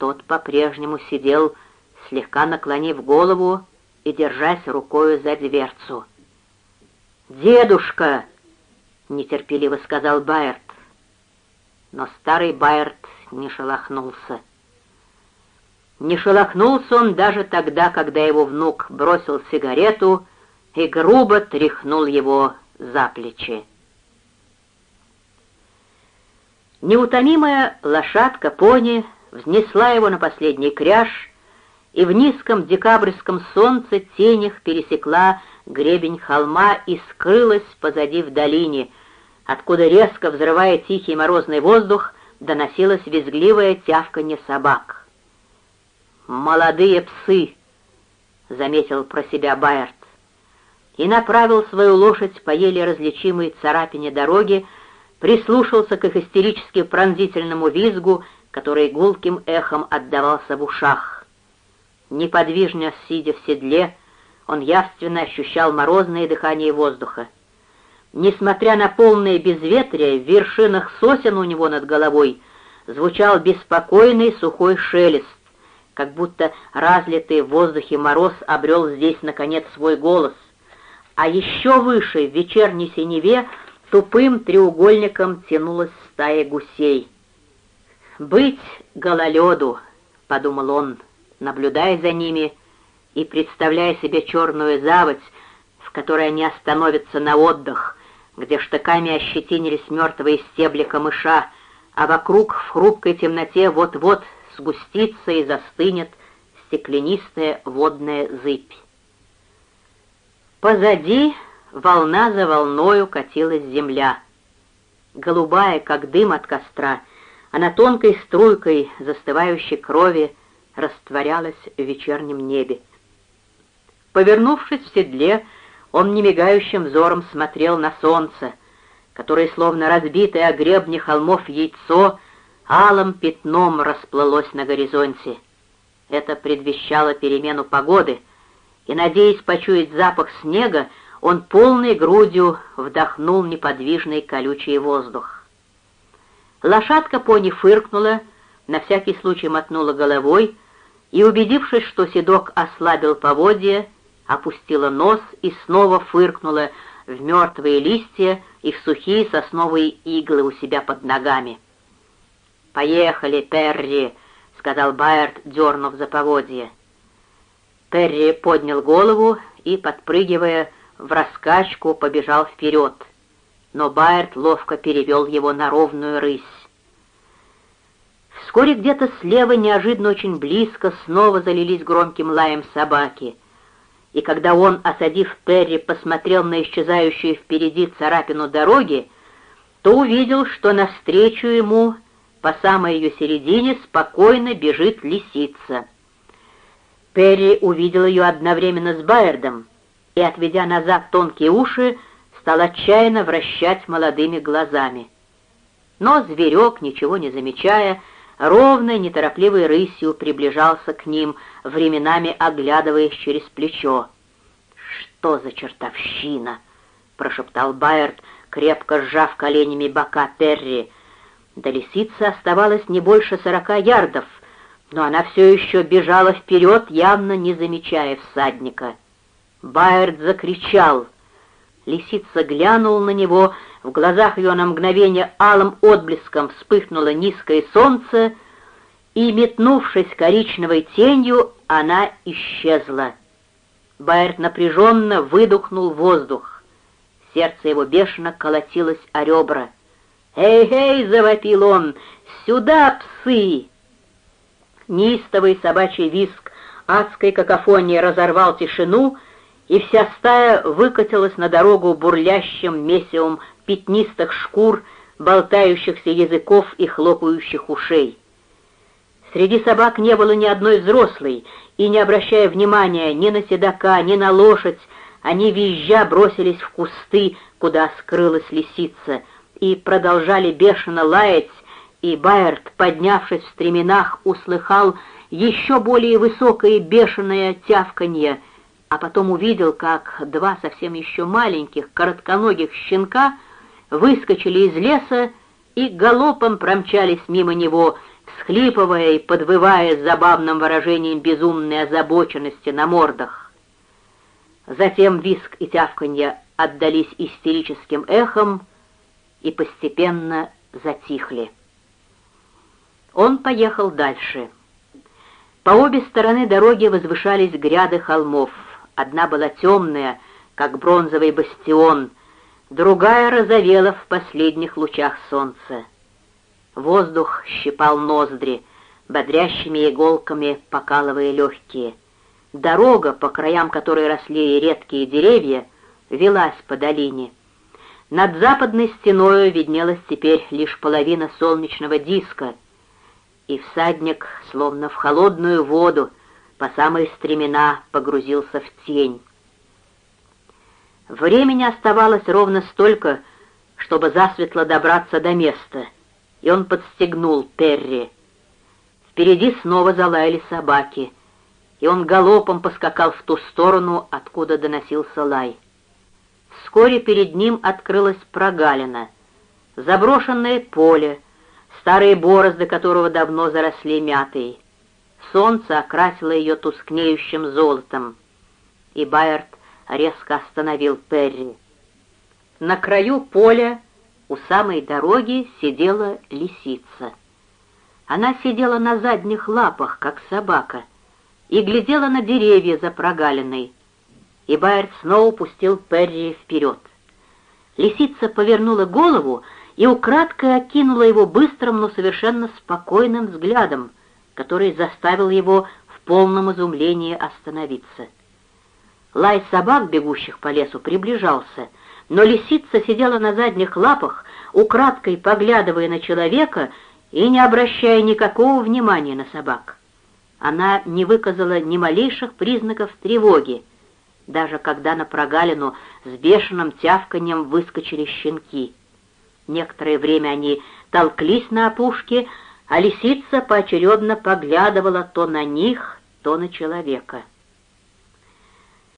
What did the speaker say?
Тот по-прежнему сидел, слегка наклонив голову и держась рукою за дверцу. «Дедушка!» — нетерпеливо сказал Байерт. Но старый Байерт не шелохнулся. Не шелохнулся он даже тогда, когда его внук бросил сигарету и грубо тряхнул его за плечи. Неутомимая лошадка-пони взнесла его на последний кряж и в низком декабрьском солнце тенях пересекла гребень холма и скрылась позади в долине, откуда резко взрывая тихий морозный воздух, доносилось визгливое тявканье собак. «Молодые псы!» — заметил про себя Байерт. И направил свою лошадь по еле различимой царапине дороги, прислушался к их истерически пронзительному визгу, который гулким эхом отдавался в ушах. Неподвижно сидя в седле, он явственно ощущал морозное дыхание воздуха. Несмотря на полное безветрие, в вершинах сосен у него над головой звучал беспокойный сухой шелест, как будто разлитый в воздухе мороз обрел здесь, наконец, свой голос. А еще выше, в вечерней синеве, тупым треугольником тянулась стая гусей. «Быть гололеду», — подумал он, наблюдая за ними и представляя себе черную заводь, в которой они остановятся на отдых, где штыками ощетинились мертвые стебли камыша, а вокруг в хрупкой темноте вот-вот сгустится и застынет стеклянистая водная зыбь. Позади волна за волною катилась земля. Голубая, как дым от костра, она тонкой струйкой застывающей крови растворялась в вечернем небе. Повернувшись в седле, он немигающим взором смотрел на солнце, которое, словно разбитое о гребне холмов яйцо, алым пятном расплылось на горизонте. Это предвещало перемену погоды, и, надеясь почуять запах снега, он полной грудью вдохнул неподвижный колючий воздух. Лошадка пони фыркнула, на всякий случай мотнула головой и, убедившись, что седок ослабил поводья, опустила нос и снова фыркнула в мертвые листья и в сухие сосновые иглы у себя под ногами. «Поехали, Перри!» — сказал Байерт, дернув за поводья. Перри поднял голову и, подпрыгивая в раскачку, побежал вперед, но Байерт ловко перевел его на ровную рысь. Вскоре где-то слева, неожиданно очень близко, снова залились громким лаем собаки — и когда он, осадив Перри, посмотрел на исчезающую впереди царапину дороги, то увидел, что навстречу ему, по самой ее середине, спокойно бежит лисица. Перри увидел ее одновременно с Байердом и, отведя назад тонкие уши, стал отчаянно вращать молодыми глазами. Но зверек, ничего не замечая, ровной, неторопливой рысью приближался к ним, временами оглядываясь через плечо. «Что за чертовщина?» — прошептал Байерт, крепко сжав коленями бока Перри. До лисицы оставалось не больше сорока ярдов, но она все еще бежала вперед, явно не замечая всадника. Байерт закричал. Лисица глянула на него, в глазах ее на мгновение алым отблеском вспыхнуло низкое солнце, и, метнувшись коричневой тенью, она исчезла. Байерт напряженно выдохнул воздух. Сердце его бешено колотилось о ребра. «Эй-эй!» — завопил он. «Сюда, псы!» Неистовый собачий виск адской какофонии разорвал тишину, и вся стая выкатилась на дорогу бурлящим месивом пятнистых шкур, болтающихся языков и хлопающих ушей. Среди собак не было ни одной взрослой, и, не обращая внимания ни на седока, ни на лошадь, они визжа бросились в кусты, куда скрылась лисица, и продолжали бешено лаять, и Байерт, поднявшись в стременах, услыхал еще более высокое бешеное тявканье, а потом увидел, как два совсем еще маленьких, коротконогих щенка выскочили из леса и галопом промчались мимо него, всхлипывая и подвывая с забавным выражением безумной озабоченности на мордах. Затем виск и тявканье отдались истерическим эхом и постепенно затихли. Он поехал дальше. По обе стороны дороги возвышались гряды холмов. Одна была темная, как бронзовый бастион, другая розовела в последних лучах солнца. Воздух щипал ноздри, бодрящими иголками покалывая легкие. Дорога, по краям которой росли редкие деревья, велась по долине. Над западной стеною виднелась теперь лишь половина солнечного диска, и всадник, словно в холодную воду, по самые стремена погрузился в тень. Времени оставалось ровно столько, чтобы засветло добраться до места, и он подстегнул Перри. Впереди снова залаяли собаки, и он галопом поскакал в ту сторону, откуда доносился лай. Вскоре перед ним открылась прогалина, заброшенное поле, старые борозды которого давно заросли мятой. Солнце окрасило ее тускнеющим золотом, и Байерт резко остановил Перри. На краю поля у самой дороги сидела лисица. Она сидела на задних лапах, как собака, и глядела на деревья за прогалиной, и Байерт снова пустил Перри вперед. Лисица повернула голову и украдкой окинула его быстрым, но совершенно спокойным взглядом, который заставил его в полном изумлении остановиться. Лай собак, бегущих по лесу, приближался, но лисица сидела на задних лапах, украдкой поглядывая на человека и не обращая никакого внимания на собак. Она не выказала ни малейших признаков тревоги, даже когда на прогалину с бешеным тявканьем выскочили щенки. Некоторое время они толклись на опушке, а лисица поочередно поглядывала то на них, то на человека —